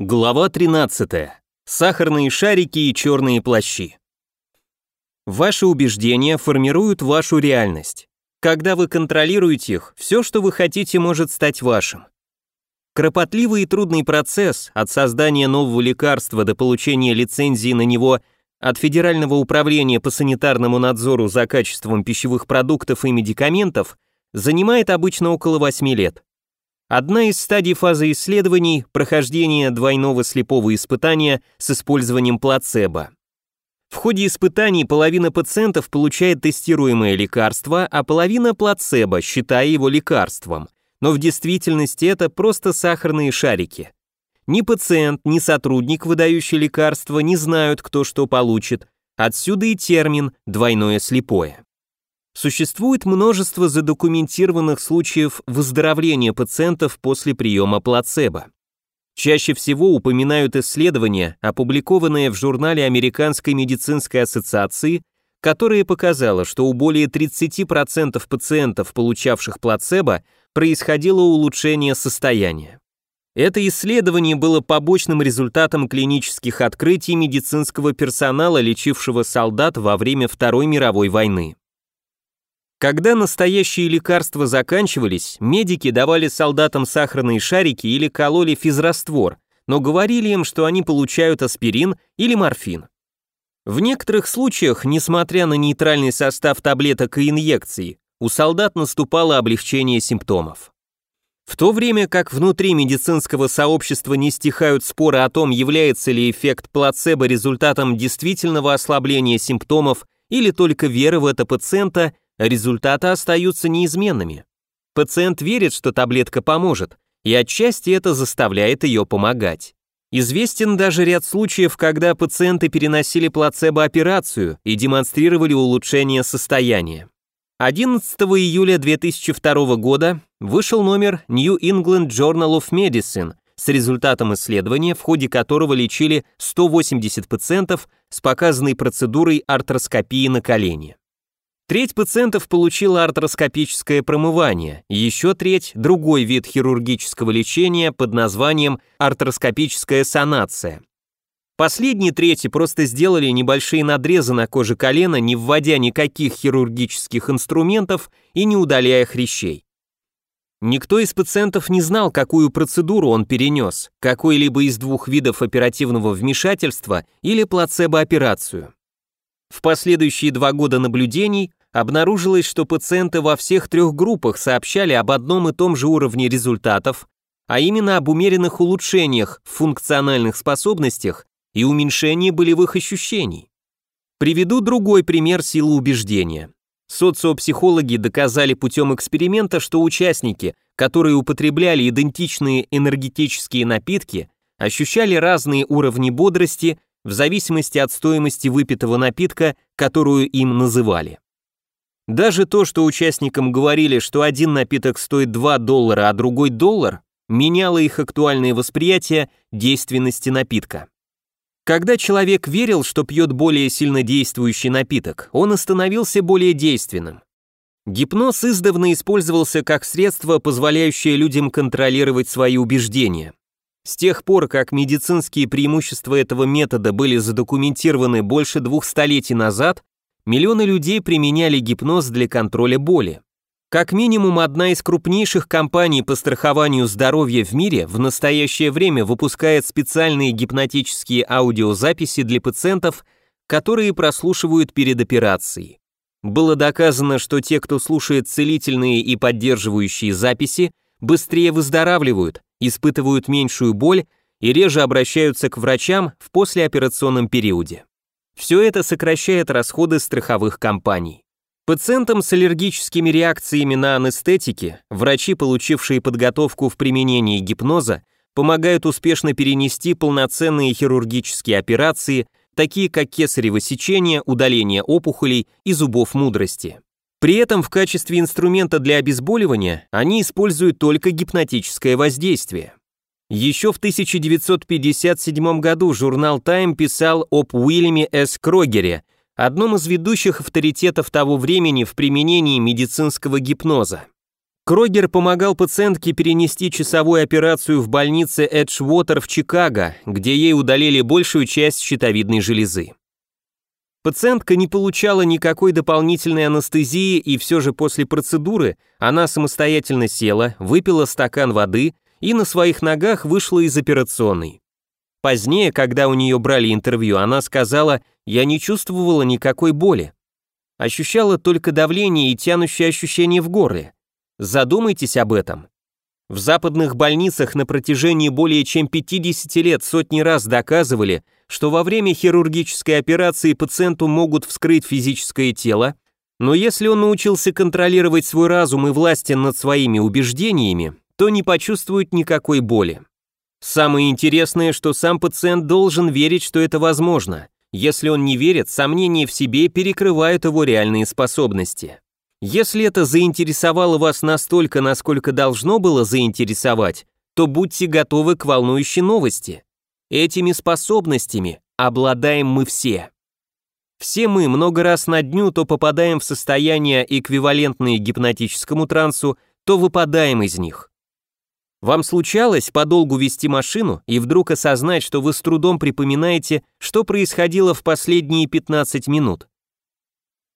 Глава 13. Сахарные шарики и черные плащи. Ваши убеждения формируют вашу реальность. Когда вы контролируете их, все, что вы хотите, может стать вашим. Кропотливый и трудный процесс от создания нового лекарства до получения лицензии на него от Федерального управления по санитарному надзору за качеством пищевых продуктов и медикаментов занимает обычно около 8 лет. Одна из стадий фазы исследований – прохождение двойного слепого испытания с использованием плацебо. В ходе испытаний половина пациентов получает тестируемое лекарство, а половина – плацебо, считая его лекарством. Но в действительности это просто сахарные шарики. Ни пациент, ни сотрудник, выдающий лекарство, не знают, кто что получит. Отсюда и термин «двойное слепое». Существует множество задокументированных случаев выздоровления пациентов после приема плацебо. Чаще всего упоминают исследования, опубликованные в журнале Американской медицинской ассоциации, которое показало, что у более 30% пациентов, получавших плацебо, происходило улучшение состояния. Это исследование было побочным результатом клинических открытий медицинского персонала, лечившего солдат во время Второй мировой войны. Когда настоящие лекарства заканчивались, медики давали солдатам сахарные шарики или кололи физраствор, но говорили им, что они получают аспирин или морфин. В некоторых случаях, несмотря на нейтральный состав таблеток и инъекций, у солдат наступало облегчение симптомов. В то время как внутри медицинского сообщества не стихают споры о том, является ли эффект плацебо результатом действительного ослабления симптомов или только веры в это пациента, результаты остаются неизменными. Пациент верит, что таблетка поможет, и отчасти это заставляет ее помогать. Известен даже ряд случаев, когда пациенты переносили плацебо-операцию и демонстрировали улучшение состояния. 11 июля 2002 года вышел номер New England Journal of Medicine с результатом исследования, в ходе которого лечили 180 пациентов с показанной процедурой артроскопии на колене. Треть пациентов получила артроскопическое промывание, еще треть – другой вид хирургического лечения под названием артроскопическая санация. Последние трети просто сделали небольшие надрезы на коже колена, не вводя никаких хирургических инструментов и не удаляя хрящей. Никто из пациентов не знал, какую процедуру он перенес, какой-либо из двух видов оперативного вмешательства или плацебо-операцию. В последующие два года наблюдений обнаружилось, что пациенты во всех трех группах сообщали об одном и том же уровне результатов, а именно об умеренных улучшениях в функциональных способностях и уменьшении болевых ощущений. Приведу другой пример силы убеждения. Социопсихологи доказали путем эксперимента, что участники, которые употребляли идентичные энергетические напитки, ощущали разные уровни бодрости в зависимости от стоимости выпитого напитка, которую им называли. Даже то, что участникам говорили, что один напиток стоит 2 доллара, а другой доллар, меняло их актуальное восприятие действенности напитка. Когда человек верил, что пьет более сильно действующий напиток, он и становился более действенным. Гипноз издавна использовался как средство, позволяющее людям контролировать свои убеждения. С тех пор, как медицинские преимущества этого метода были задокументированы больше двух столетий назад, миллионы людей применяли гипноз для контроля боли. Как минимум одна из крупнейших компаний по страхованию здоровья в мире в настоящее время выпускает специальные гипнотические аудиозаписи для пациентов, которые прослушивают перед операцией. Было доказано, что те, кто слушает целительные и поддерживающие записи, быстрее выздоравливают, испытывают меньшую боль и реже обращаются к врачам в послеоперационном периоде. Все это сокращает расходы страховых компаний. Пациентам с аллергическими реакциями на анестетики, врачи, получившие подготовку в применении гипноза, помогают успешно перенести полноценные хирургические операции, такие как кесарево сечение, удаление опухолей и зубов мудрости. При этом в качестве инструмента для обезболивания они используют только гипнотическое воздействие. Еще в 1957 году журнал Time писал об Уильяме С. Крогере, одном из ведущих авторитетов того времени в применении медицинского гипноза. Крогер помогал пациентке перенести часовую операцию в больнице Эджвотер в Чикаго, где ей удалили большую часть щитовидной железы. Пациентка не получала никакой дополнительной анестезии, и все же после процедуры она самостоятельно села, выпила стакан воды и на своих ногах вышла из операционной. Позднее, когда у нее брали интервью, она сказала, «Я не чувствовала никакой боли. Ощущала только давление и тянущее ощущение в горле. Задумайтесь об этом. В западных больницах на протяжении более чем 50 лет сотни раз доказывали, что во время хирургической операции пациенту могут вскрыть физическое тело, но если он научился контролировать свой разум и властен над своими убеждениями, то не почувствует никакой боли. Самое интересное, что сам пациент должен верить, что это возможно. Если он не верит, сомнения в себе перекрывают его реальные способности. Если это заинтересовало вас настолько, насколько должно было заинтересовать, то будьте готовы к волнующей новости. Этими способностями обладаем мы все. Все мы много раз на дню то попадаем в состояние, эквивалентные гипнотическому трансу, то выпадаем из них. Вам случалось подолгу вести машину и вдруг осознать, что вы с трудом припоминаете, что происходило в последние 15 минут?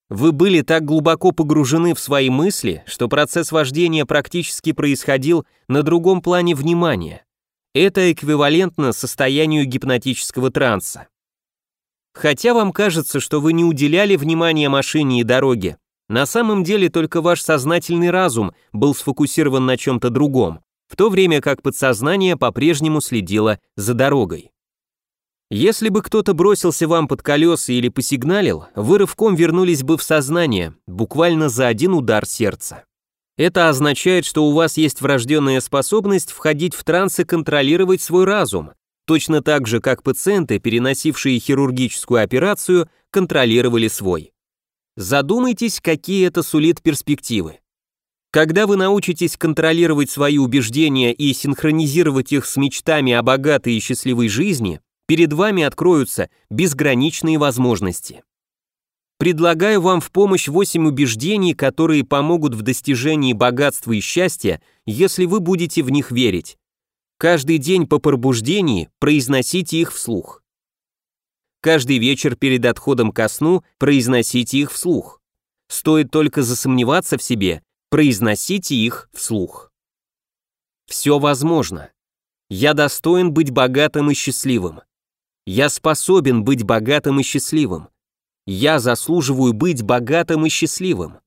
Вы были так глубоко погружены в свои мысли, что процесс вождения практически происходил на другом плане внимания. Это эквивалентно состоянию гипнотического транса. Хотя вам кажется, что вы не уделяли внимания машине и дороге, на самом деле только ваш сознательный разум был сфокусирован на чем-то другом, в то время как подсознание по-прежнему следило за дорогой. Если бы кто-то бросился вам под колеса или посигналил, вы рывком вернулись бы в сознание, буквально за один удар сердца. Это означает, что у вас есть врожденная способность входить в транс и контролировать свой разум, точно так же, как пациенты, переносившие хирургическую операцию, контролировали свой. Задумайтесь, какие это сулит перспективы. Когда вы научитесь контролировать свои убеждения и синхронизировать их с мечтами о богатой и счастливой жизни, перед вами откроются безграничные возможности. Предлагаю вам в помощь 8 убеждений, которые помогут в достижении богатства и счастья, если вы будете в них верить. Каждый день по пробуждении произносите их вслух. Каждый вечер перед отходом ко сну произносите их вслух. Стоит только засомневаться в себе, произносите их вслух. Все возможно. Я достоин быть богатым и счастливым. Я способен быть богатым и счастливым. Я заслуживаю быть богатым и счастливым.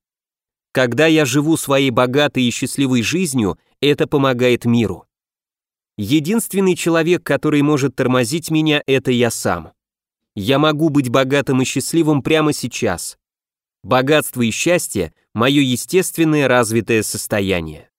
Когда я живу своей богатой и счастливой жизнью, это помогает миру. Единственный человек, который может тормозить меня, это я сам. Я могу быть богатым и счастливым прямо сейчас. Богатство и счастье – мое естественное развитое состояние.